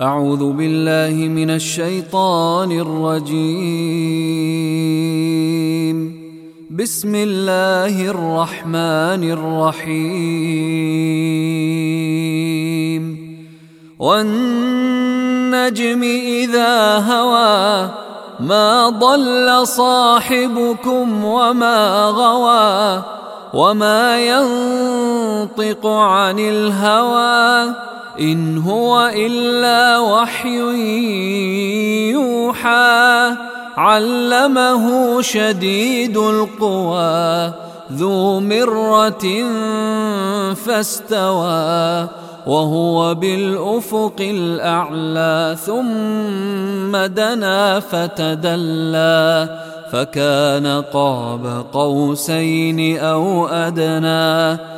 أعوذ بالله من الشيطان الرجيم. بسم الله الرحمن الرحيم. والنجم إذا هوى ما ضل صاحبكم وما غوى وما ينطق عن الهوى. إن هو إلا وحي يوحى علمه شديد القوى ذو مرة فاستوى وهو بالأفق الأعلى ثم دنا فتدلى فكان قاب قوسين أو أدنى.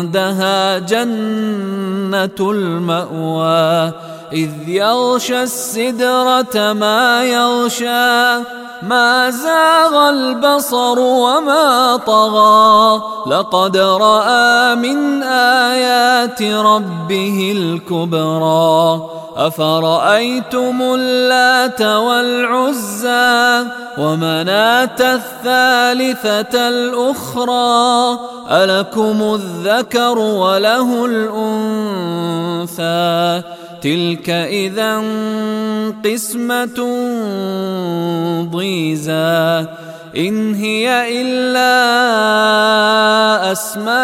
عندها جنة المأوى إذ يغشى السدرة ما يغشى. ما زاغ البصر وما طغى. لقد رأى من آيات ربه الكبرى. أفرأيتم اللات والعزى ومناة الثالثة الأخرى؟ ألكم الذكر وله الأنثى. تلك إذا قسمة ضيزى إن هي إلا أسماء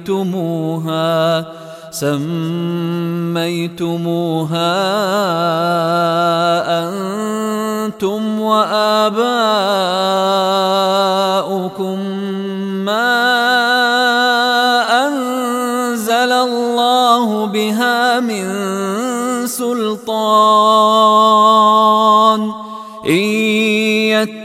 سميتموها سميتموها أنتم وآباؤكم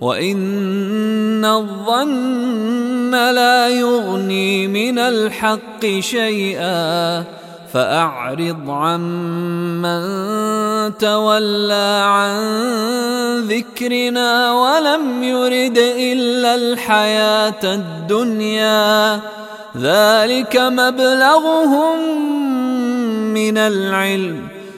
وإن الظن لا يغني من الحق شيئا فأعرض عمن تولى عن ذكرنا ولم يرد إلا الحياة الدنيا ذلك مبلغهم من العلم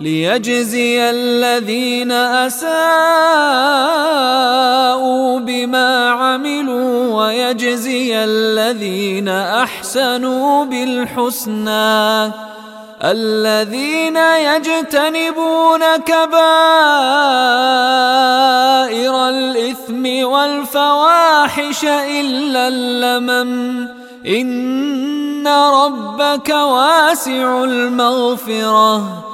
ليجزي الذين أساءوا بما عملوا ويجزي الذين أحسنوا بالحسنى. الذين يجتنبون كبائر الإثم والفواحش إلا اللمم. إن ربك واسع المغفرة.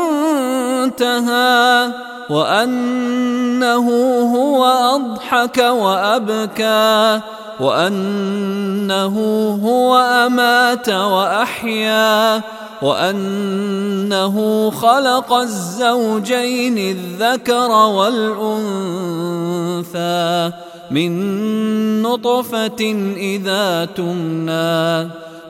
المنتهى وأنه هو أضحك وأبكى وأنه هو أمات وأحيا وأنه خلق الزوجين الذكر والأنثى من نطفة إذا تمنى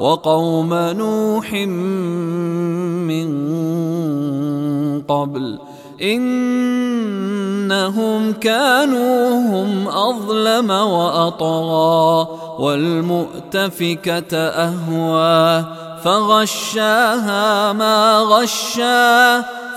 وقوم نوح من قبل إنهم كانوا هم أظلم وأطغى والمؤتفكة أهوى فغشاها ما غشا